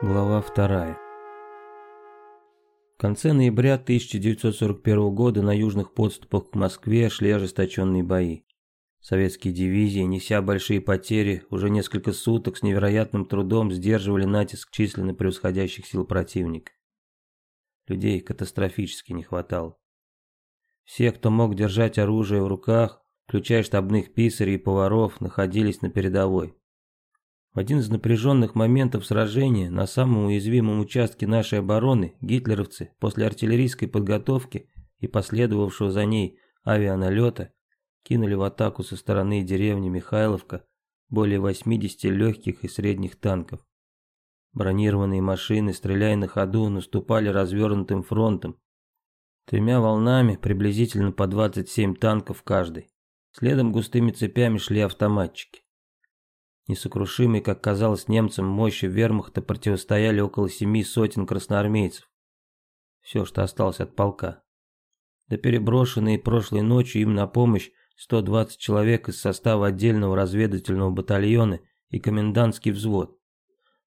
Глава вторая. В конце ноября 1941 года на южных подступах к Москве шли ожесточенные бои. Советские дивизии, неся большие потери, уже несколько суток с невероятным трудом сдерживали натиск численно превосходящих сил противника. Людей катастрофически не хватало. Все, кто мог держать оружие в руках, включая штабных писарей и поваров, находились на передовой. В один из напряженных моментов сражения на самом уязвимом участке нашей обороны гитлеровцы после артиллерийской подготовки и последовавшего за ней авианалета кинули в атаку со стороны деревни Михайловка более 80 легких и средних танков. Бронированные машины, стреляя на ходу, наступали развернутым фронтом. Тремя волнами, приблизительно по 27 танков каждый. Следом густыми цепями шли автоматчики. Несокрушимой, как казалось немцам, мощи вермахта противостояли около семи сотен красноармейцев. Все, что осталось от полка. Да переброшенные прошлой ночью им на помощь 120 человек из состава отдельного разведывательного батальона и комендантский взвод.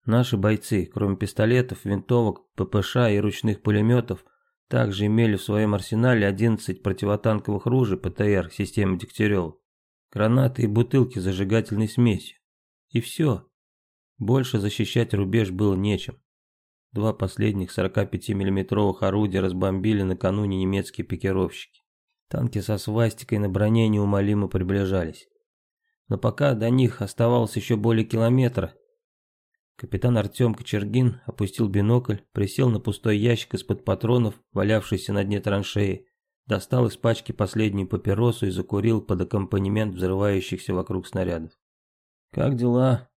Наши бойцы, кроме пистолетов, винтовок, ППШ и ручных пулеметов, также имели в своем арсенале 11 противотанковых ружей ПТР системы Дегтярева, гранаты и бутылки зажигательной смесью. И все. Больше защищать рубеж было нечем. Два последних 45 миллиметровых орудия разбомбили накануне немецкие пикировщики. Танки со свастикой на броне неумолимо приближались. Но пока до них оставалось еще более километра, капитан Артем Кочергин опустил бинокль, присел на пустой ящик из-под патронов, валявшийся на дне траншеи, достал из пачки последнюю папиросу и закурил под аккомпанемент взрывающихся вокруг снарядов. «Как дела?»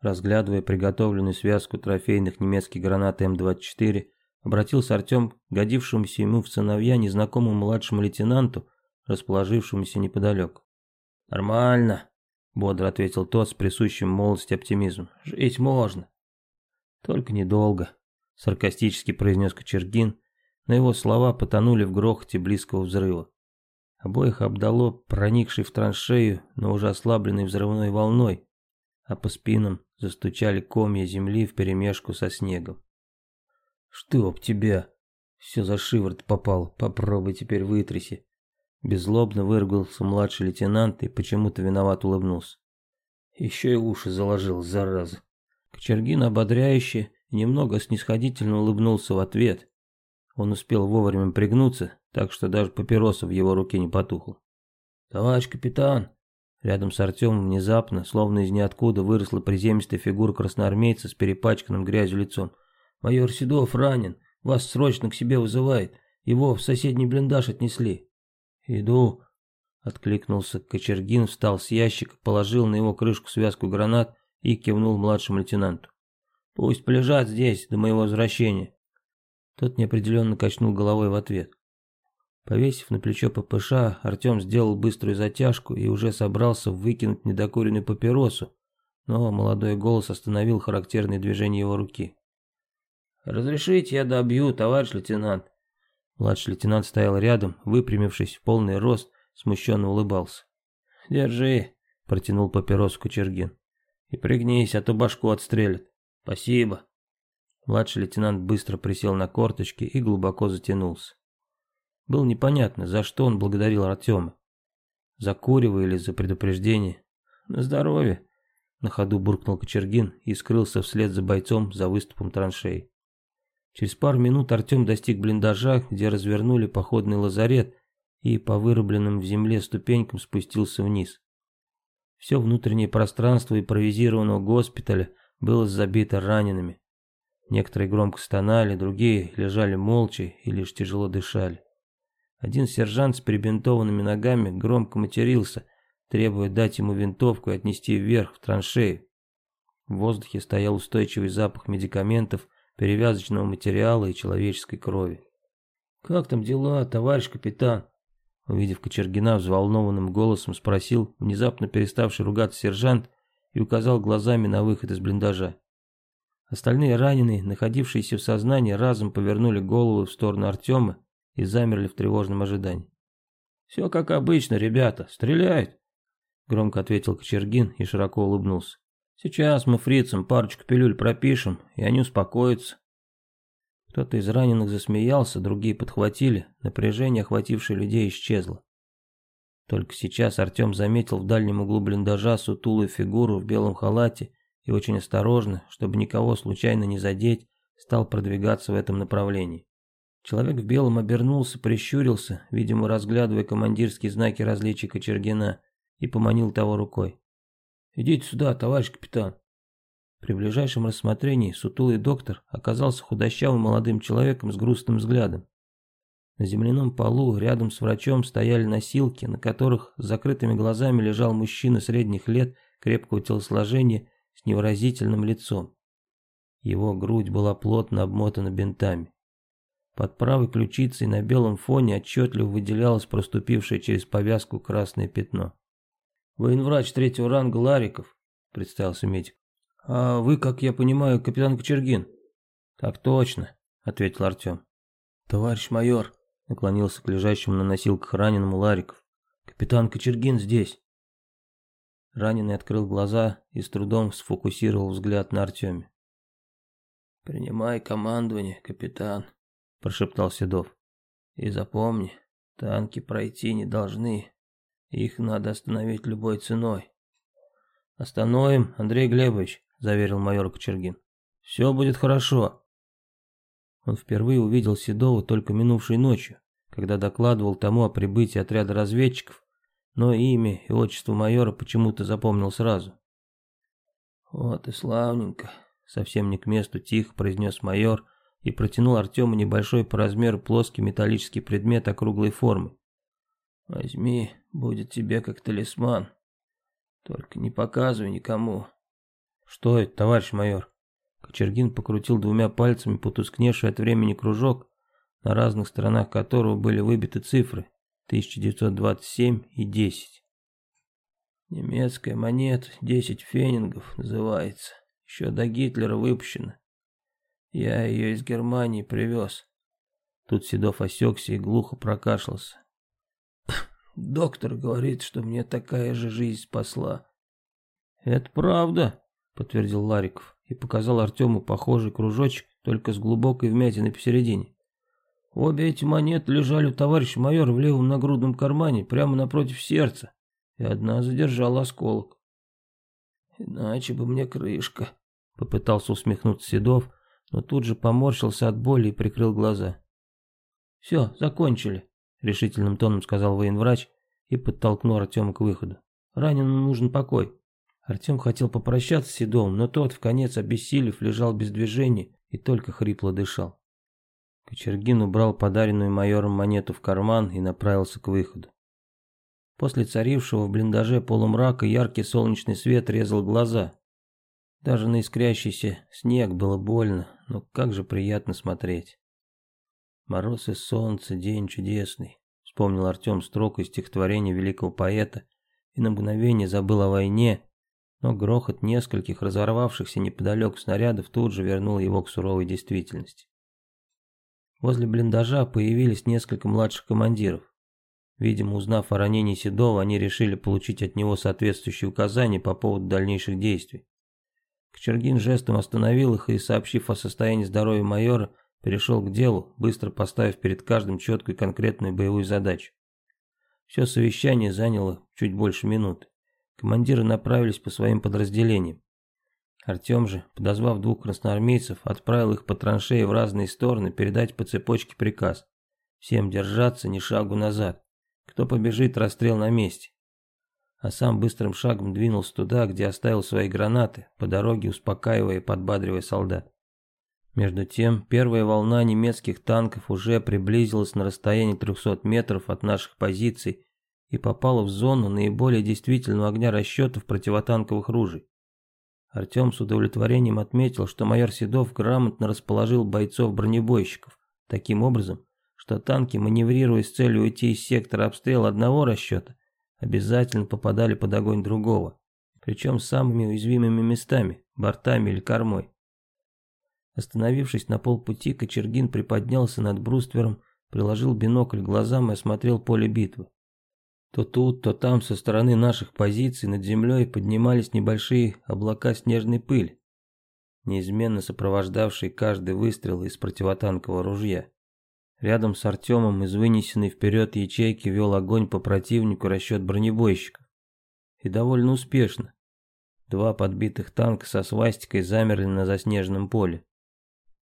Разглядывая приготовленную связку трофейных немецких гранат М-24, обратился Артем к годившемуся ему в сыновья незнакомому младшему лейтенанту, расположившемуся неподалеку. «Нормально», — бодро ответил тот с присущим молодости оптимизмом. «Жить можно». «Только недолго», — саркастически произнес Кочергин, но его слова потонули в грохоте близкого взрыва. Обоих обдало проникшей в траншею, но уже ослабленной взрывной волной, а по спинам застучали комья земли вперемешку со снегом. «Чтоб тебя!» Все за шиворот попало, попробуй теперь вытряси. Беззлобно выругался младший лейтенант и почему-то виноват улыбнулся. Еще и уши заложил, зараза. Кочергин ободряюще немного снисходительно улыбнулся в ответ. Он успел вовремя пригнуться, так что даже папироса в его руке не потухла. «Товарищ капитан!» Рядом с Артемом внезапно, словно из ниоткуда, выросла приземистая фигура красноармейца с перепачканным грязью лицом. «Майор Седов ранен, вас срочно к себе вызывает, его в соседний блиндаж отнесли». «Иду», — откликнулся Кочергин, встал с ящика, положил на его крышку связку гранат и кивнул младшему лейтенанту. «Пусть полежат здесь до моего возвращения». Тот неопределенно качнул головой в ответ. Повесив на плечо ППШ, Артем сделал быструю затяжку и уже собрался выкинуть недокуренную папиросу, но молодой голос остановил характерные движения его руки. «Разрешите, я добью, товарищ лейтенант». Младший лейтенант стоял рядом, выпрямившись в полный рост, смущенно улыбался. «Держи», — протянул папиросу Кучергин. «И пригнись, а то башку отстрелят. Спасибо». Младший лейтенант быстро присел на корточки и глубоко затянулся. Было непонятно, за что он благодарил Артема. За курево или за предупреждение. На здоровье. На ходу буркнул Кочергин и скрылся вслед за бойцом за выступом траншеи. Через пару минут Артем достиг блиндажа, где развернули походный лазарет и по вырубленным в земле ступенькам спустился вниз. Все внутреннее пространство импровизированного госпиталя было забито ранеными. Некоторые громко стонали, другие лежали молча и лишь тяжело дышали. Один сержант с перебинтованными ногами громко матерился, требуя дать ему винтовку и отнести вверх в траншею. В воздухе стоял устойчивый запах медикаментов, перевязочного материала и человеческой крови. «Как там дела, товарищ капитан?» Увидев Кочергина, взволнованным голосом спросил, внезапно переставший ругаться сержант, и указал глазами на выход из блиндажа. Остальные раненые, находившиеся в сознании, разом повернули голову в сторону Артема и замерли в тревожном ожидании. «Все как обычно, ребята, стреляют!» Громко ответил Кочергин и широко улыбнулся. Сейчас мы фрицам парочку пилюль пропишем, и они успокоятся. Кто-то из раненых засмеялся, другие подхватили, напряжение, охватившее людей, исчезло. Только сейчас Артем заметил в дальнем углу блиндажа сутулую фигуру в белом халате и очень осторожно, чтобы никого случайно не задеть, стал продвигаться в этом направлении. Человек в белом обернулся, прищурился, видимо, разглядывая командирские знаки различия Кочергина, и поманил того рукой. «Идите сюда, товарищ капитан». При ближайшем рассмотрении сутулый доктор оказался худощавым молодым человеком с грустным взглядом. На земляном полу рядом с врачом стояли носилки, на которых с закрытыми глазами лежал мужчина средних лет, крепкого телосложения, с невыразительным лицом. Его грудь была плотно обмотана бинтами. Под правой ключицей на белом фоне отчетливо выделялось проступившее через повязку красное пятно. «Военврач третьего ранга Лариков», — представился медик. «А вы, как я понимаю, капитан Кочергин?» «Так точно», — ответил Артем. «Товарищ майор», — наклонился к лежащему на носилках раненому Лариков. «Капитан Кочергин здесь». Раненый открыл глаза и с трудом сфокусировал взгляд на Артеме. «Принимай командование, капитан», — прошептал Седов. «И запомни, танки пройти не должны. Их надо остановить любой ценой». «Остановим, Андрей Глебович», — заверил майор Кочергин. «Все будет хорошо». Он впервые увидел Седова только минувшей ночью, когда докладывал тому о прибытии отряда разведчиков, но имя и отчество майора почему-то запомнил сразу. «Вот и славненько», — совсем не к месту тихо произнес майор и протянул Артему небольшой по размеру плоский металлический предмет округлой формы. «Возьми, будет тебе как талисман. Только не показывай никому». «Что это, товарищ майор?» Кочергин покрутил двумя пальцами потускневший от времени кружок, на разных сторонах которого были выбиты цифры 1927 и 10. Немецкая монета 10 фенингов называется. Еще до Гитлера выпущена. Я ее из Германии привез. Тут Седов осекся и глухо прокашлялся. Доктор говорит, что мне такая же жизнь спасла. Это правда, подтвердил Лариков и показал Артему похожий кружочек, только с глубокой вмятиной посередине. Обе эти монеты лежали у товарища майора в левом нагрудном кармане, прямо напротив сердца, и одна задержала осколок. Иначе бы мне крышка, попытался усмехнуться Седов, но тут же поморщился от боли и прикрыл глаза. «Все, закончили», — решительным тоном сказал военврач и подтолкнул Артема к выходу. «Раненому нужен покой». Артем хотел попрощаться с Седовым, но тот, в конец обессилев, лежал без движения и только хрипло дышал. Кочергин убрал подаренную майором монету в карман и направился к выходу. После царившего в блиндаже полумрака яркий солнечный свет резал глаза, даже на искрящийся снег было больно, но как же приятно смотреть. Мороз и солнце, день чудесный, вспомнил Артем строку из стихотворения великого поэта и на мгновение забыл о войне, но грохот нескольких разорвавшихся неподалеку снарядов тут же вернул его к суровой действительности. Возле блиндажа появились несколько младших командиров. Видимо, узнав о ранении Седова, они решили получить от него соответствующие указания по поводу дальнейших действий. Кочергин жестом остановил их и, сообщив о состоянии здоровья майора, перешел к делу, быстро поставив перед каждым четкую и конкретную боевую задачу. Все совещание заняло чуть больше минуты. Командиры направились по своим подразделениям. Артем же, подозвав двух красноармейцев, отправил их по траншеи в разные стороны передать по цепочке приказ. Всем держаться, ни шагу назад. Кто побежит, расстрел на месте а сам быстрым шагом двинулся туда, где оставил свои гранаты, по дороге успокаивая и подбадривая солдат. Между тем, первая волна немецких танков уже приблизилась на расстояние 300 метров от наших позиций и попала в зону наиболее действительного огня расчетов противотанковых ружей. Артем с удовлетворением отметил, что майор Седов грамотно расположил бойцов-бронебойщиков таким образом, что танки, маневрируя с целью уйти из сектора обстрела одного расчета, обязательно попадали под огонь другого, причем самыми уязвимыми местами, бортами или кормой. Остановившись на полпути, Кочергин приподнялся над бруствером, приложил бинокль к глазам и осмотрел поле битвы. То тут, то там со стороны наших позиций над землей поднимались небольшие облака снежной пыли, неизменно сопровождавшие каждый выстрел из противотанкового ружья. Рядом с Артемом из вынесенной вперед ячейки вел огонь по противнику расчет бронебойщиков. И довольно успешно. Два подбитых танка со свастикой замерли на заснеженном поле.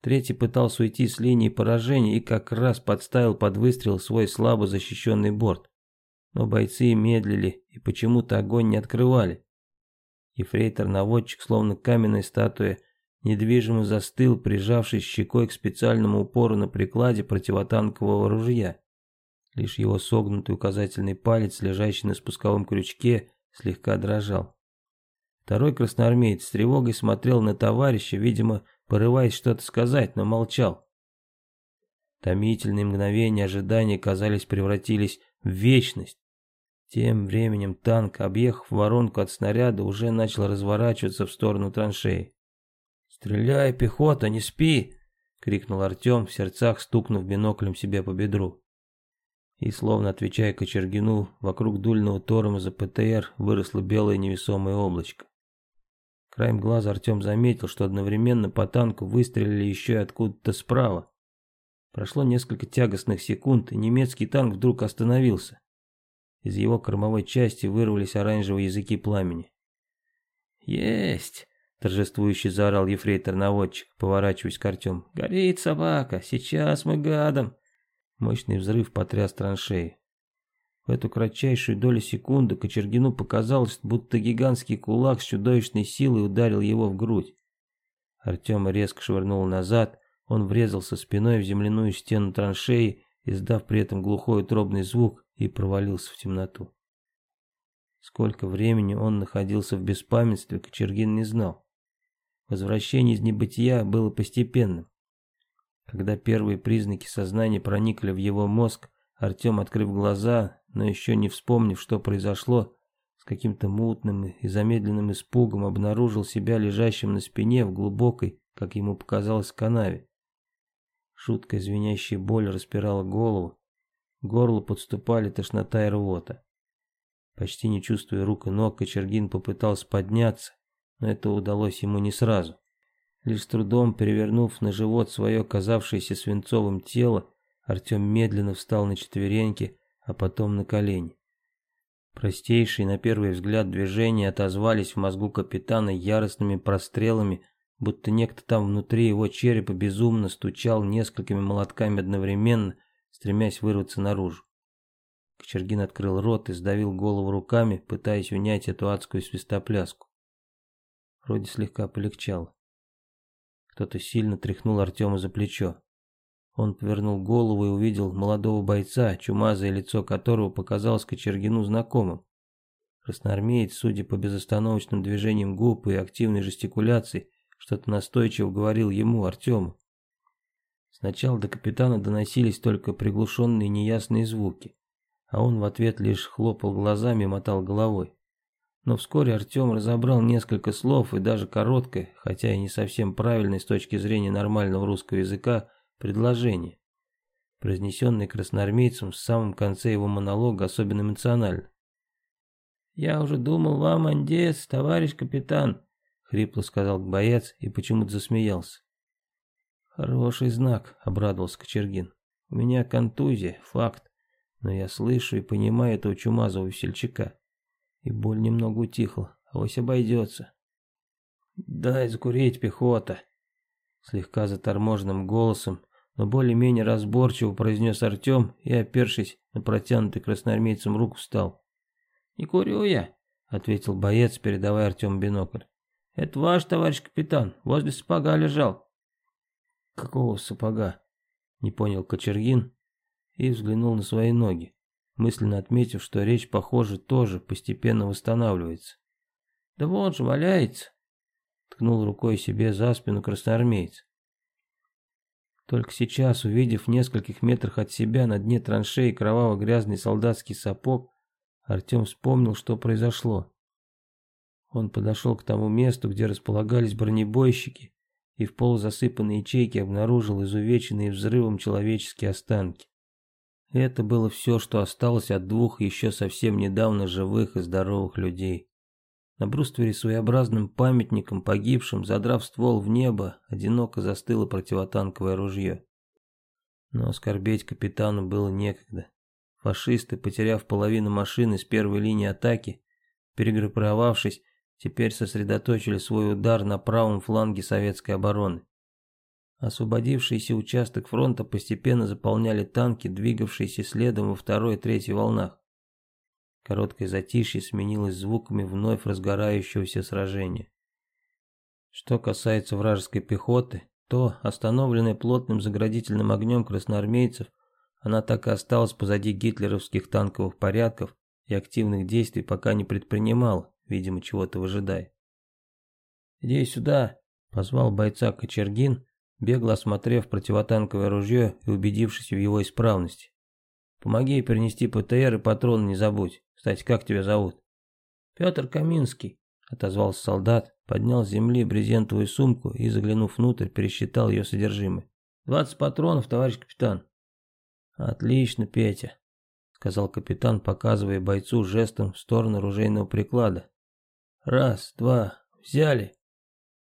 Третий пытался уйти с линии поражения и как раз подставил под выстрел свой слабо защищенный борт но бойцы медлили и почему-то огонь не открывали. Ефрейтор-наводчик, словно каменная статуя, недвижимо застыл, прижавшись щекой к специальному упору на прикладе противотанкового ружья. Лишь его согнутый указательный палец, лежащий на спусковом крючке, слегка дрожал. Второй красноармеец с тревогой смотрел на товарища, видимо, порываясь что-то сказать, но молчал. Томительные мгновения ожидания, казались, превратились в вечность. Тем временем танк, объехав воронку от снаряда, уже начал разворачиваться в сторону траншеи. «Стреляй, пехота, не спи!» — крикнул Артем, в сердцах стукнув биноклем себе по бедру. И, словно отвечая Кочергину, вокруг дульного тормоза ПТР выросло белое невесомое облачко. Краем глаза Артем заметил, что одновременно по танку выстрелили еще и откуда-то справа. Прошло несколько тягостных секунд, и немецкий танк вдруг остановился. Из его кормовой части вырвались оранжевые языки пламени. «Есть!» — торжествующе заорал ефрейтор-наводчик, поворачиваясь к Артему. «Горит собака! Сейчас мы гадом!» Мощный взрыв потряс траншеи. В эту кратчайшую долю секунды Кочергину показалось, будто гигантский кулак с чудовищной силой ударил его в грудь. Артема резко швырнул назад, он врезался спиной в земляную стену траншеи, издав при этом глухой утробный звук, и провалился в темноту. Сколько времени он находился в беспамятстве, Кочергин не знал. Возвращение из небытия было постепенным. Когда первые признаки сознания проникли в его мозг, Артем, открыв глаза, но еще не вспомнив, что произошло, с каким-то мутным и замедленным испугом обнаружил себя лежащим на спине в глубокой, как ему показалось, канаве. Шуткая звенящая боль распирала голову, горло подступали тошнота и рвота. Почти не чувствуя рук и ног, Кочергин попытался подняться, но это удалось ему не сразу. Лишь с трудом перевернув на живот свое казавшееся свинцовым тело, Артем медленно встал на четвереньки, а потом на колени. Простейшие на первый взгляд движения отозвались в мозгу капитана яростными прострелами будто некто там внутри его черепа безумно стучал несколькими молотками одновременно, стремясь вырваться наружу. Кочергин открыл рот и сдавил голову руками, пытаясь унять эту адскую свистопляску. Вроде слегка полегчало. Кто-то сильно тряхнул Артема за плечо. Он повернул голову и увидел молодого бойца, чумазое лицо которого показалось Кочергину знакомым. Красноармеец, судя по безостановочным движениям губ и активной жестикуляции, что-то настойчиво говорил ему, Артему. Сначала до капитана доносились только приглушенные неясные звуки, а он в ответ лишь хлопал глазами и мотал головой. Но вскоре Артем разобрал несколько слов и даже короткое, хотя и не совсем правильное с точки зрения нормального русского языка, предложение, произнесенное красноармейцем в самом конце его монолога особенно эмоционально. «Я уже думал, вам, андес, товарищ капитан», Хрипло сказал боец и почему-то засмеялся. Хороший знак, обрадовался Кочергин. У меня контузия, факт. Но я слышу и понимаю этого чумазого весельчака. И боль немного утихла, а вось обойдется. Дай закурить, пехота. Слегка заторможенным голосом, но более-менее разборчиво произнес Артем и, опершись на протянутый красноармейцем руку, встал. «Не курю я», — ответил боец, передавая Артему бинокль. «Это ваш, товарищ капитан, возле сапога лежал». «Какого сапога?» — не понял Кочергин и взглянул на свои ноги, мысленно отметив, что речь, похоже, тоже постепенно восстанавливается. «Да вон же, валяется!» — ткнул рукой себе за спину красноармеец. Только сейчас, увидев в нескольких метрах от себя на дне траншеи кроваво-грязный солдатский сапог, Артем вспомнил, что произошло. Он подошел к тому месту, где располагались бронебойщики, и в полузасыпанной ячейке обнаружил изувеченные взрывом человеческие останки. Это было все, что осталось от двух еще совсем недавно живых и здоровых людей. На бруствере своеобразным памятником погибшим, задрав ствол в небо, одиноко застыло противотанковое ружье. Но оскорбеть капитану было некогда. Фашисты, потеряв половину машины с первой линии атаки, перегруппировавшись, теперь сосредоточили свой удар на правом фланге советской обороны. Освободившийся участок фронта постепенно заполняли танки, двигавшиеся следом во второй и третьей волнах. Короткое затишье сменилось звуками вновь разгорающегося сражения. Что касается вражеской пехоты, то, остановленная плотным заградительным огнем красноармейцев, она так и осталась позади гитлеровских танковых порядков и активных действий пока не предпринимала, видимо, чего-то выжидая. «Иди сюда!» — позвал бойца Кочергин, бегло осмотрев противотанковое ружье и убедившись в его исправности. «Помоги перенести ПТР и патроны не забудь. Кстати, как тебя зовут?» «Петр Каминский», — отозвался солдат, поднял с земли брезентовую сумку и, заглянув внутрь, пересчитал ее содержимое. «Двадцать патронов, товарищ капитан». «Отлично, Петя», — сказал капитан, показывая бойцу жестом в сторону ружейного приклада. «Раз, два, взяли».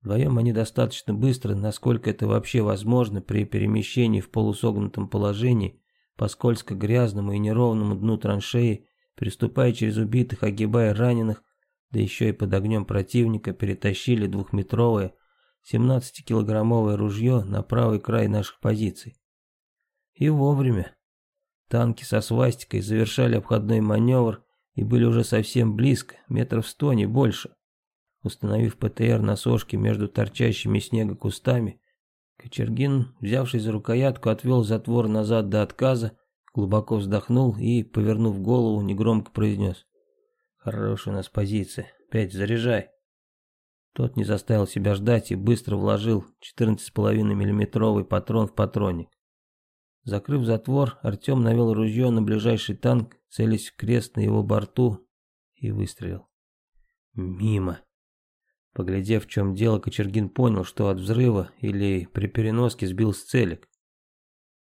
Вдвоем они достаточно быстро, насколько это вообще возможно при перемещении в полусогнутом положении по скользко-грязному и неровному дну траншеи, приступая через убитых, огибая раненых, да еще и под огнем противника перетащили двухметровое 17-килограммовое ружье на правый край наших позиций. И вовремя. Танки со свастикой завершали обходной маневр и были уже совсем близко, метров сто, не больше. Установив ПТР на сошке между торчащими снега кустами, Кочергин, взявшись за рукоятку, отвел затвор назад до отказа, глубоко вздохнул и, повернув голову, негромко произнес. «Хорошая у нас позиция. Пять, заряжай». Тот не заставил себя ждать и быстро вложил 14,5 миллиметровый патрон в патронник. Закрыв затвор, Артем навел ружье на ближайший танк, целясь в крест на его борту, и выстрелил. Мимо. Поглядев, в чем дело, Кочергин понял, что от взрыва или при переноске сбился целик.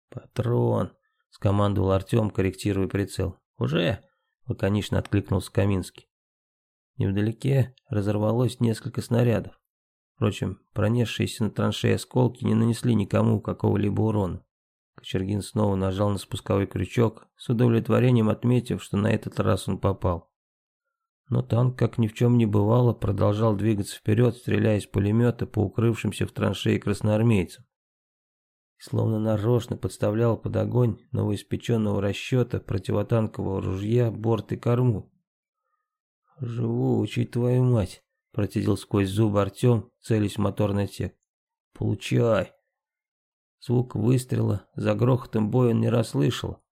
«Патрон!» — скомандовал Артем, корректируя прицел. «Уже?» — лаконично откликнулся Каминский. Невдалеке разорвалось несколько снарядов. Впрочем, пронесшиеся на траншеи осколки не нанесли никому какого-либо урона. Кочергин снова нажал на спусковой крючок, с удовлетворением отметив, что на этот раз он попал. Но танк, как ни в чем не бывало, продолжал двигаться вперед, стреляя из пулемета по укрывшимся в траншеи красноармейцам. Словно нарочно подставлял под огонь новоиспеченного расчета противотанкового ружья борт и корму. «Живу, учить твою мать!» — процедил сквозь зубы Артем, целясь в моторный отсек. «Получай!» Звук выстрела за грохотом боя он не расслышал,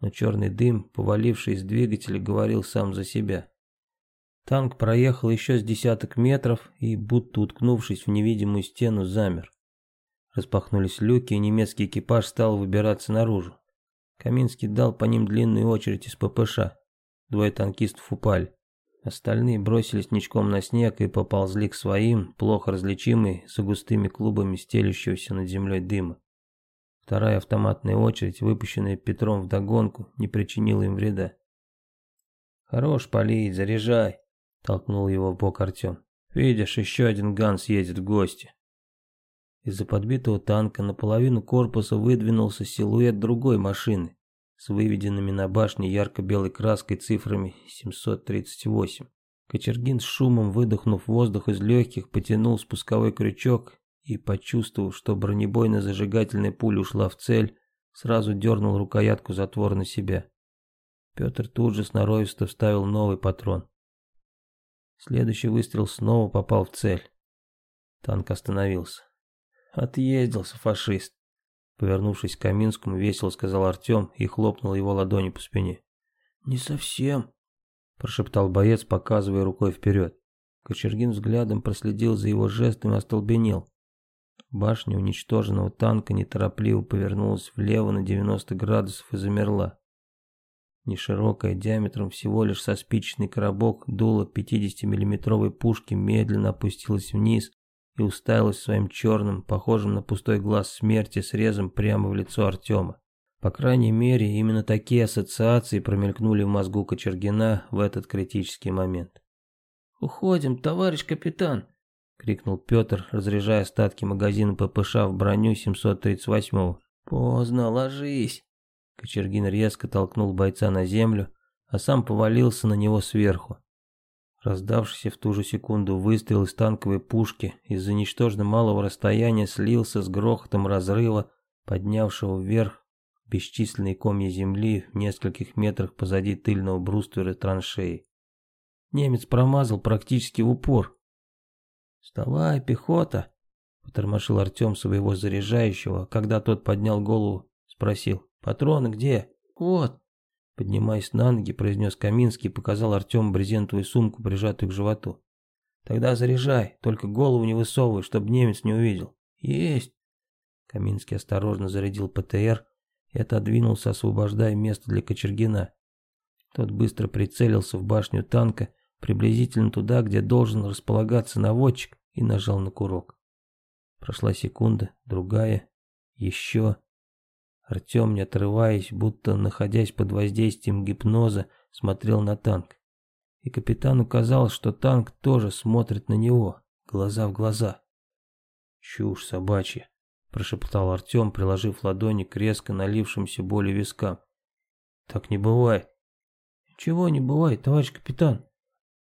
но черный дым, поваливший из двигателя, говорил сам за себя. Танк проехал еще с десяток метров и, будто уткнувшись в невидимую стену, замер. Распахнулись люки, и немецкий экипаж стал выбираться наружу. Каминский дал по ним длинную очередь из ППШ. Двое танкистов упали. Остальные бросились ничком на снег и поползли к своим, плохо различимой, за густыми клубами стелющегося над землей дыма. Вторая автоматная очередь, выпущенная Петром вдогонку, не причинила им вреда. «Хорош палить, заряжай!» Толкнул его в бок Артем. Видишь, еще один Ганс едет в гости. Из-за подбитого танка наполовину корпуса выдвинулся силуэт другой машины с выведенными на башне ярко-белой краской цифрами 738. Кочергин с шумом выдохнув воздух из легких, потянул спусковой крючок и, почувствовав, что бронебойно-зажигательная пуля ушла в цель, сразу дернул рукоятку затвора на себя. Петр тут же сноровисто вставил новый патрон. Следующий выстрел снова попал в цель. Танк остановился. Отъездился фашист. Повернувшись к Каминскому, весело сказал Артем и хлопнул его ладонью по спине. «Не совсем», – прошептал боец, показывая рукой вперед. Кочергин взглядом проследил за его жестом и остолбенел. Башня уничтоженного танка неторопливо повернулась влево на 90 градусов и замерла. Неширокая, диаметром всего лишь со спичечный коробок, дуло 50-миллиметровой пушки медленно опустилась вниз и уставилась своим черным, похожим на пустой глаз смерти срезом прямо в лицо Артема. По крайней мере, именно такие ассоциации промелькнули в мозгу Кочергина в этот критический момент. «Уходим, товарищ капитан!» — крикнул Петр, разряжая остатки магазина ППШ в броню 738-го. «Поздно, ложись!» Кочергин резко толкнул бойца на землю, а сам повалился на него сверху. Раздавшийся в ту же секунду выстрел из танковой пушки из-за ничтожно малого расстояния слился с грохотом разрыва, поднявшего вверх бесчисленные комья земли в нескольких метрах позади тыльного бруствера траншеи. Немец промазал практически в упор. «Вставай, пехота!» — потормошил Артем своего заряжающего, когда тот поднял голову, спросил. «Патроны где?» «Вот!» Поднимаясь на ноги, произнес Каминский и показал Артему брезентовую сумку, прижатую к животу. «Тогда заряжай, только голову не высовывай, чтобы немец не увидел». «Есть!» Каминский осторожно зарядил ПТР и отодвинулся, освобождая место для Кочергина. Тот быстро прицелился в башню танка, приблизительно туда, где должен располагаться наводчик, и нажал на курок. Прошла секунда, другая, еще. Артем, не отрываясь, будто находясь под воздействием гипноза, смотрел на танк. И капитану казалось, что танк тоже смотрит на него, глаза в глаза. «Чушь собачья», – прошептал Артем, приложив ладони к резко налившимся боли вискам. «Так не бывает». «Чего не бывает, товарищ капитан?»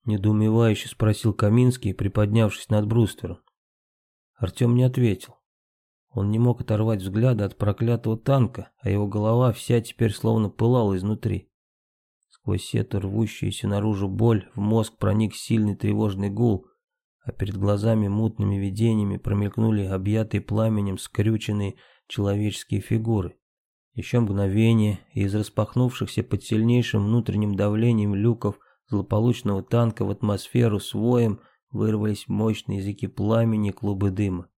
Недоумевающе спросил Каминский, приподнявшись над бруствером. Артем не ответил. Он не мог оторвать взгляда от проклятого танка, а его голова вся теперь словно пылала изнутри. Сквозь эту рвущуюся наружу боль в мозг проник сильный тревожный гул, а перед глазами мутными видениями промелькнули объятые пламенем скрюченные человеческие фигуры. Еще мгновение, и из распахнувшихся под сильнейшим внутренним давлением люков злополучного танка в атмосферу с воем вырвались мощные языки пламени и клубы дыма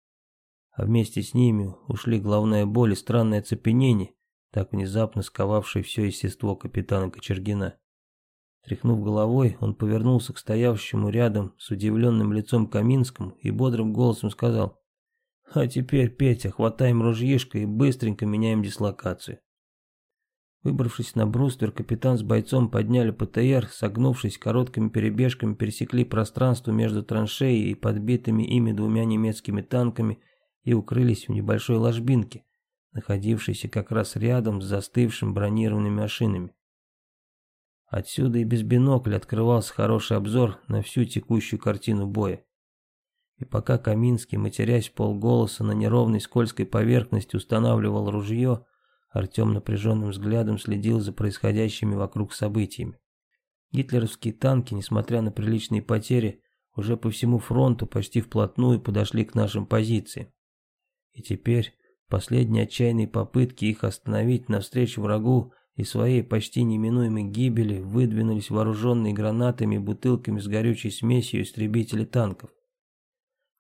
а вместе с ними ушли головная боль и странное оцепенение, так внезапно сковавшее все естество капитана Кочергина. Тряхнув головой, он повернулся к стоявшему рядом с удивленным лицом Каминскому и бодрым голосом сказал, «А теперь, Петя, хватаем ружьишко и быстренько меняем дислокацию». Выбравшись на бруствер, капитан с бойцом подняли ПТР, согнувшись короткими перебежками, пересекли пространство между траншеей и подбитыми ими двумя немецкими танками и укрылись в небольшой ложбинке, находившейся как раз рядом с застывшим бронированными машинами. Отсюда и без бинокля открывался хороший обзор на всю текущую картину боя. И пока Каминский, матерясь полголоса на неровной скользкой поверхности, устанавливал ружье, Артем напряженным взглядом следил за происходящими вокруг событиями. Гитлеровские танки, несмотря на приличные потери, уже по всему фронту почти вплотную подошли к нашим позициям. И теперь последние отчаянные попытки их остановить навстречу врагу и своей почти неминуемой гибели выдвинулись вооруженные гранатами и бутылками с горючей смесью истребители танков.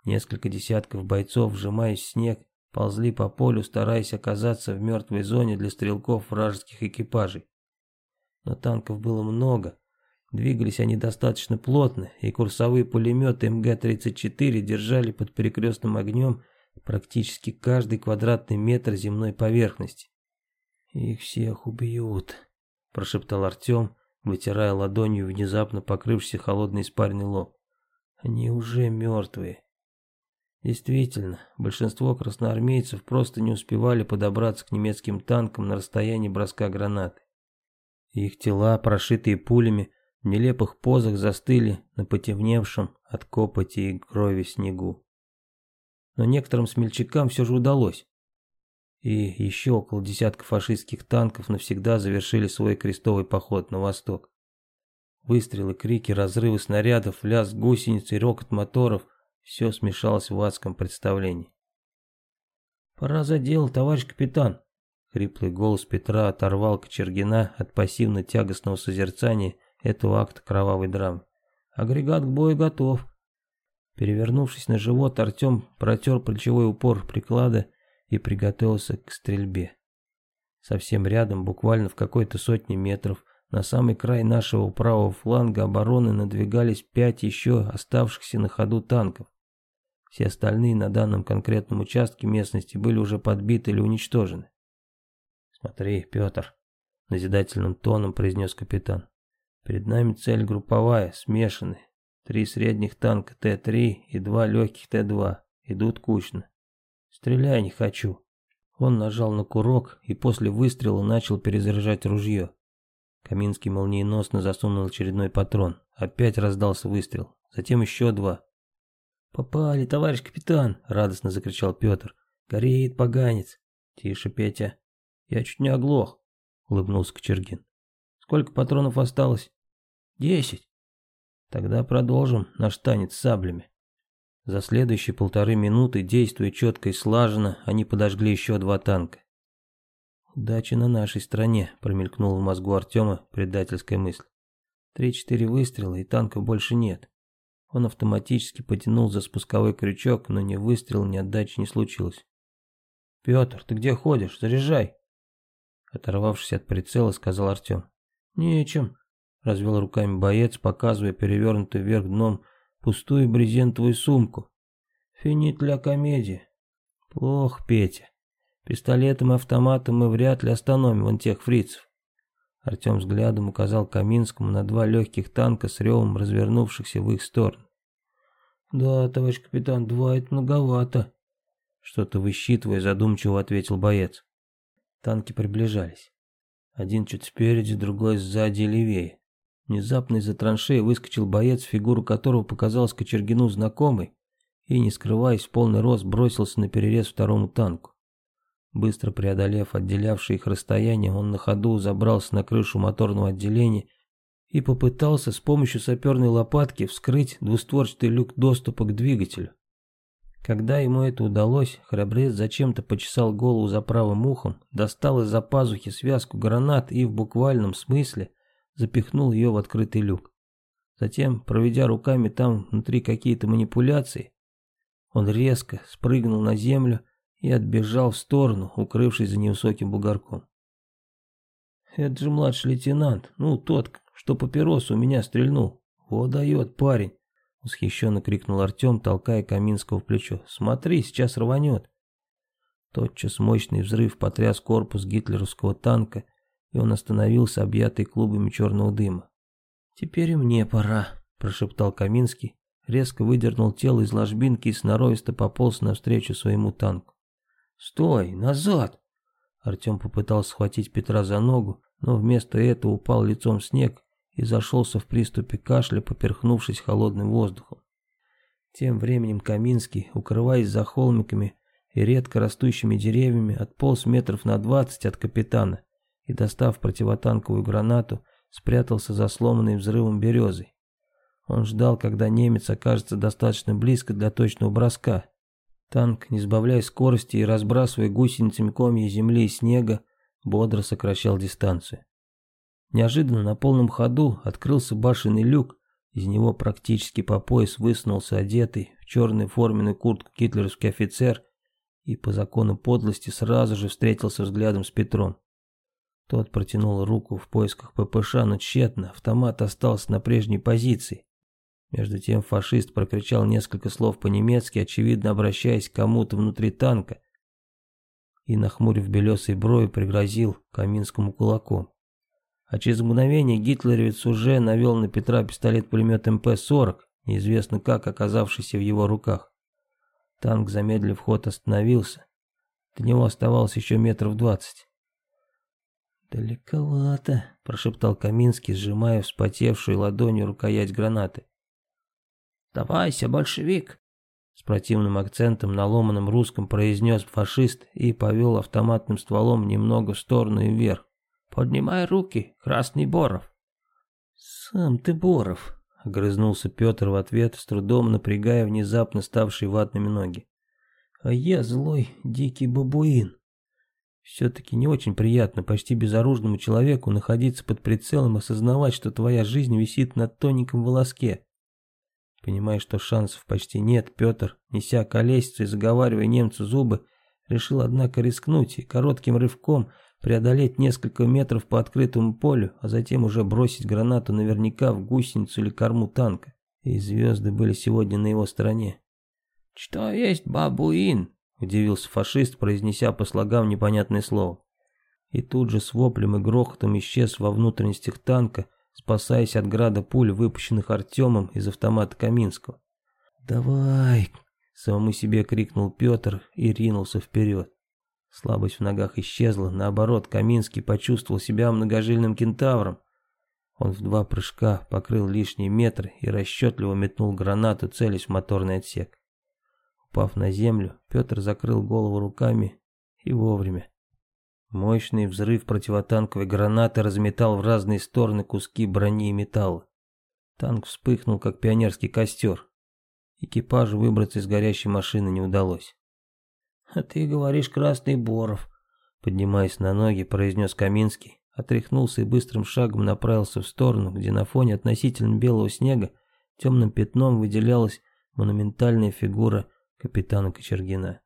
Несколько десятков бойцов, сжимаясь в снег, ползли по полю, стараясь оказаться в мертвой зоне для стрелков вражеских экипажей. Но танков было много, двигались они достаточно плотно, и курсовые пулеметы МГ-34 держали под перекрестным огнем практически каждый квадратный метр земной поверхности. «Их всех убьют», – прошептал Артем, вытирая ладонью внезапно покрывшийся холодный испаренный лоб. «Они уже мертвые». Действительно, большинство красноармейцев просто не успевали подобраться к немецким танкам на расстоянии броска гранаты. Их тела, прошитые пулями, в нелепых позах застыли на потемневшем от копоти и крови снегу но некоторым смельчакам все же удалось. И еще около десятка фашистских танков навсегда завершили свой крестовый поход на восток. Выстрелы, крики, разрывы снарядов, лязг гусениц и рокот моторов – все смешалось в адском представлении. «Пора за дело, товарищ капитан!» Хриплый голос Петра оторвал Кочергина от пассивно-тягостного созерцания этого акта кровавой драмы. «Агрегат к бою готов. Перевернувшись на живот, Артем протер плечевой упор приклада и приготовился к стрельбе. Совсем рядом, буквально в какой-то сотне метров, на самый край нашего правого фланга обороны надвигались пять еще оставшихся на ходу танков. Все остальные на данном конкретном участке местности были уже подбиты или уничтожены. Смотри, Петр, назидательным тоном произнес капитан. Перед нами цель групповая, смешанная. Три средних танка Т-3 и два легких Т-2. Идут кучно. Стреляй не хочу. Он нажал на курок и после выстрела начал перезаряжать ружье. Каминский молниеносно засунул очередной патрон. Опять раздался выстрел. Затем еще два. «Попали, товарищ капитан!» — радостно закричал Петр. «Горит поганец!» «Тише, Петя!» «Я чуть не оглох!» — улыбнулся Кочергин. «Сколько патронов осталось?» «Десять!» «Тогда продолжим наш танец с саблями!» За следующие полторы минуты, действуя четко и слаженно, они подожгли еще два танка. «Удача на нашей стороне», — промелькнула в мозгу Артема предательская мысль. Три-четыре выстрела, и танков больше нет. Он автоматически потянул за спусковой крючок, но ни выстрела, ни отдачи не случилось. «Петр, ты где ходишь? Заряжай!» Оторвавшись от прицела, сказал Артем. «Нечем», — развел руками боец, показывая перевернутую вверх дном пустую брезентовую сумку. «Финит для комедии». «Плохо, Петя. Пистолетом и автоматом мы вряд ли остановим вон тех фрицев. Артем взглядом указал Каминскому на два легких танка с ревом развернувшихся в их сторону. «Да, товарищ капитан, два это многовато», — что-то высчитывая задумчиво ответил боец. Танки приближались. Один чуть спереди, другой сзади и левее. Внезапно из-за траншеи выскочил боец, фигуру которого показалась Кочергину знакомой, и, не скрываясь, в полный рост бросился на перерез второму танку. Быстро преодолев отделявшее их расстояние, он на ходу забрался на крышу моторного отделения и попытался с помощью саперной лопатки вскрыть двустворчатый люк доступа к двигателю. Когда ему это удалось, храбрец зачем-то почесал голову за правым ухом, достал из-за пазухи связку гранат и в буквальном смысле запихнул ее в открытый люк. Затем, проведя руками там внутри какие-то манипуляции, он резко спрыгнул на землю и отбежал в сторону, укрывшись за невысоким бугорком. «Это же младший лейтенант, ну тот, что папиросу у меня стрельнул. Вот дает парень!» Восхищенно крикнул Артем, толкая Каминского в плечо. «Смотри, сейчас рванет!» Тотчас мощный взрыв потряс корпус гитлеровского танка, и он остановился, объятый клубами черного дыма. «Теперь и мне пора», – прошептал Каминский, резко выдернул тело из ложбинки и сноровисто пополз навстречу своему танку. «Стой! Назад!» Артем попытался схватить Петра за ногу, но вместо этого упал лицом в снег и зашелся в приступе кашля, поперхнувшись холодным воздухом. Тем временем Каминский, укрываясь за холмиками и редко растущими деревьями, отполз метров на двадцать от капитана и, достав противотанковую гранату, спрятался за сломанной взрывом березой. Он ждал, когда немец окажется достаточно близко для точного броска, Танк, не сбавляя скорости и разбрасывая гусеницами комья земли и снега, бодро сокращал дистанцию. Неожиданно на полном ходу открылся башенный люк, из него практически по пояс высунулся одетый в черную форменную куртку гитлеровский офицер и по закону подлости сразу же встретился взглядом с Петром. Тот протянул руку в поисках ППШ, но тщетно, автомат остался на прежней позиции. Между тем фашист прокричал несколько слов по-немецки, очевидно обращаясь к кому-то внутри танка, и, нахмурив белесый брови, пригрозил Каминскому кулаком. А через мгновение гитлеровец уже навел на Петра пистолет-пулемет МП-40, неизвестно как оказавшийся в его руках. Танк, замедлив ход, остановился. До него оставалось еще метров двадцать. «Далековато», — прошептал Каминский, сжимая вспотевшую ладонью рукоять гранаты. «Давайся, большевик!» С противным акцентом на ломаном русском произнес фашист и повел автоматным стволом немного в сторону и вверх. «Поднимай руки, Красный Боров!» «Сам ты Боров!» — огрызнулся Петр в ответ, с трудом напрягая внезапно ставшие ватными ноги. «А я злой дикий бабуин!» Все-таки не очень приятно почти безоружному человеку находиться под прицелом и осознавать, что твоя жизнь висит на тоненьком волоске. Понимая, что шансов почти нет, Петр, неся колесицу и заговаривая немцу зубы, решил, однако, рискнуть и коротким рывком преодолеть несколько метров по открытому полю, а затем уже бросить гранату наверняка в гусеницу или корму танка. И звезды были сегодня на его стороне. «Что есть бабуин?» – удивился фашист, произнеся по слогам непонятное слово. и тут же с воплем и грохотом исчез во внутренностях танка, спасаясь от града пуль, выпущенных Артемом из автомата Каминского. «Давай!» — самому себе крикнул Петр и ринулся вперед. Слабость в ногах исчезла, наоборот, Каминский почувствовал себя многожильным кентавром. Он в два прыжка покрыл лишний метр и расчетливо метнул гранату, целясь в моторный отсек. Упав на землю, Петр закрыл голову руками и вовремя. Мощный взрыв противотанковой гранаты разметал в разные стороны куски брони и металла. Танк вспыхнул, как пионерский костер. Экипажу выбраться из горящей машины не удалось. «А ты говоришь, Красный Боров», — поднимаясь на ноги, произнес Каминский, отряхнулся и быстрым шагом направился в сторону, где на фоне относительно белого снега темным пятном выделялась монументальная фигура капитана Кочергина.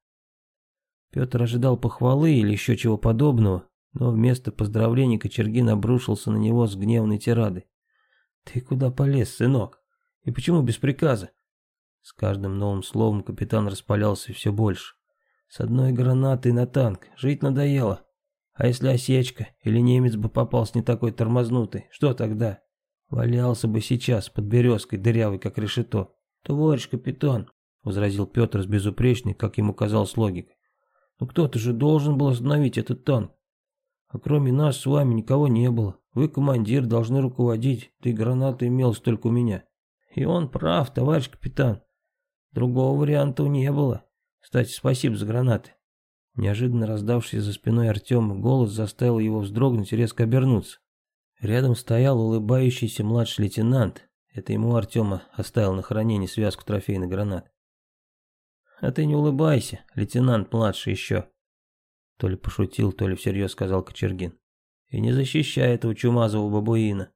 Петр ожидал похвалы или еще чего подобного, но вместо поздравлений Кочергин обрушился на него с гневной тирадой. «Ты куда полез, сынок? И почему без приказа?» С каждым новым словом капитан распалялся все больше. «С одной гранатой на танк. Жить надоело. А если осечка, или немец бы попался не такой тормознутый, что тогда? Валялся бы сейчас под березкой, дырявый, как решето. Товарищ капитан, — возразил Петр с безупречной, как ему казалось, логикой. «Ну кто-то же должен был остановить этот танк. А кроме нас с вами никого не было. Вы командир, должны руководить, да и граната имелась только у меня». «И он прав, товарищ капитан. Другого варианта не было. Кстати, спасибо за гранаты». Неожиданно раздавшийся за спиной Артема голос заставил его вздрогнуть и резко обернуться. Рядом стоял улыбающийся младший лейтенант. Это ему Артема оставил на хранение связку трофейных гранат. А ты не улыбайся, лейтенант младший еще. То ли пошутил, то ли всерьез сказал Кочергин. И не защищай этого чумазого бабуина.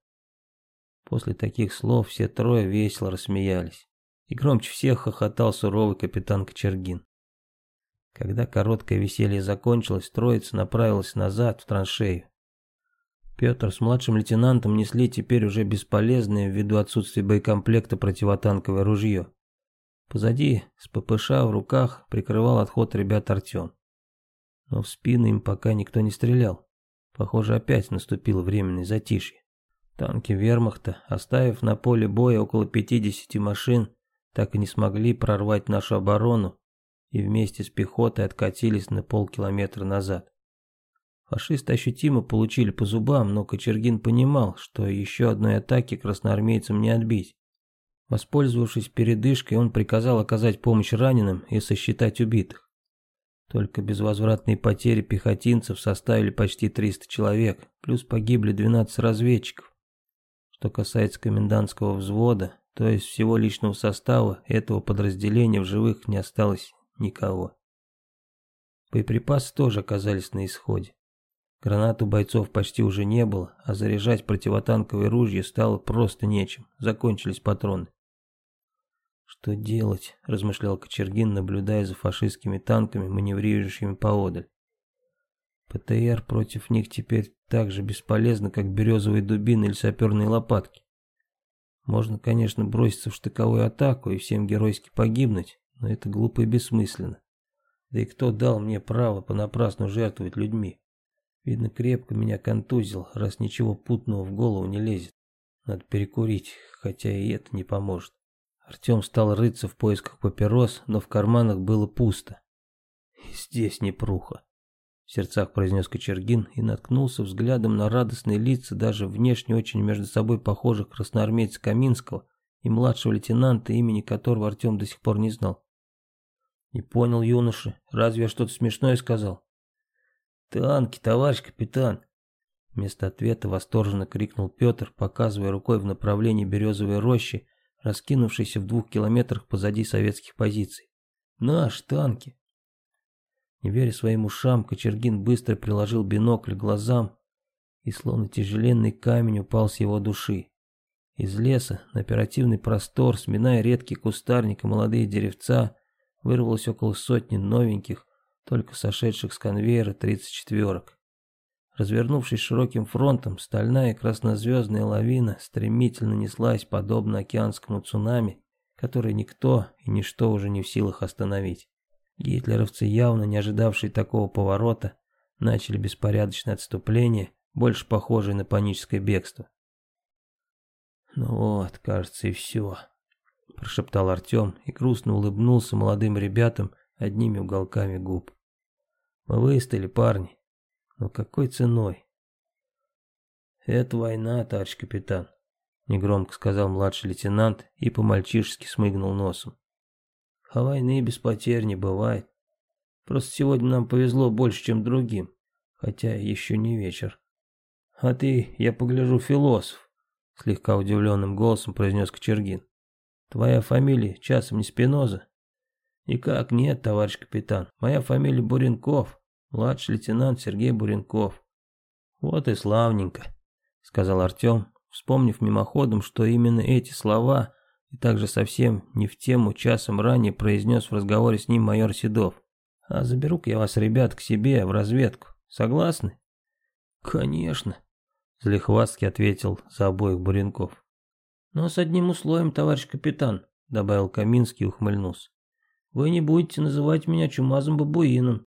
После таких слов все трое весело рассмеялись. И громче всех хохотал суровый капитан Кочергин. Когда короткое веселье закончилось, троица направилась назад в траншею. Петр с младшим лейтенантом несли теперь уже бесполезное ввиду отсутствия боекомплекта противотанковое ружье. Позади, с ППШ в руках, прикрывал отход ребят Артем. Но в спину им пока никто не стрелял. Похоже, опять наступило временное затишье. Танки вермахта, оставив на поле боя около 50 машин, так и не смогли прорвать нашу оборону и вместе с пехотой откатились на полкилометра назад. Фашисты ощутимо получили по зубам, но Кочергин понимал, что еще одной атаки красноармейцам не отбить. Воспользовавшись передышкой, он приказал оказать помощь раненым и сосчитать убитых. Только безвозвратные потери пехотинцев составили почти 300 человек, плюс погибли 12 разведчиков. Что касается комендантского взвода, то есть всего личного состава этого подразделения в живых не осталось никого. Боеприпасы тоже оказались на исходе. Гранат у бойцов почти уже не было, а заряжать противотанковые ружья стало просто нечем, закончились патроны. «Что делать?» – размышлял Кочергин, наблюдая за фашистскими танками, маневрирующими поодаль. ПТР против них теперь так же бесполезно, как березовые дубины или саперные лопатки. Можно, конечно, броситься в штыковую атаку и всем геройски погибнуть, но это глупо и бессмысленно. Да и кто дал мне право понапрасну жертвовать людьми? Видно, крепко меня контузил, раз ничего путного в голову не лезет. Надо перекурить, хотя и это не поможет. Артем стал рыться в поисках папирос, но в карманах было пусто. И здесь не пруха. В сердцах произнес Кочергин и наткнулся взглядом на радостные лица даже внешне очень между собой похожих красноармейца Каминского и младшего лейтенанта, имени которого Артем до сих пор не знал. Не понял юноша, разве я что-то смешное сказал? Танки, товарищ капитан. Вместо ответа восторженно крикнул Петр, показывая рукой в направлении березовой рощи, раскинувшейся в двух километрах позади советских позиций. «Наши танки!» Не веря своим ушам, Кочергин быстро приложил бинокль к глазам, и словно тяжеленный камень упал с его души. Из леса на оперативный простор, сминая редкие кустарник и молодые деревца, вырвалось около сотни новеньких, только сошедших с конвейера 34-ок. Развернувшись широким фронтом, стальная краснозвездная лавина стремительно неслась подобно океанскому цунами, который никто и ничто уже не в силах остановить. Гитлеровцы, явно не ожидавшие такого поворота, начали беспорядочное отступление, больше похожее на паническое бегство. «Ну вот, кажется, и все», – прошептал Артем и грустно улыбнулся молодым ребятам одними уголками губ. «Мы выстояли, парни. Но какой ценой?» «Это война, товарищ капитан», — негромко сказал младший лейтенант и по-мальчишески смыгнул носом. «А войны без потерь не бывает. Просто сегодня нам повезло больше, чем другим, хотя еще не вечер. А ты, я погляжу, философ», — слегка удивленным голосом произнес Кочергин. «Твоя фамилия часом не Спиноза?» «Никак нет, товарищ капитан. Моя фамилия Буренков, младший лейтенант Сергей Буренков». «Вот и славненько», — сказал Артем, вспомнив мимоходом, что именно эти слова и также совсем не в тему часом ранее произнес в разговоре с ним майор Седов. «А заберу-ка я вас, ребят, к себе в разведку. Согласны?» «Конечно», — злехвастки ответил за обоих Буренков. «Но с одним условием, товарищ капитан», — добавил Каминский и ухмыльнулся. «Вы не будете называть меня чумазым бабуином».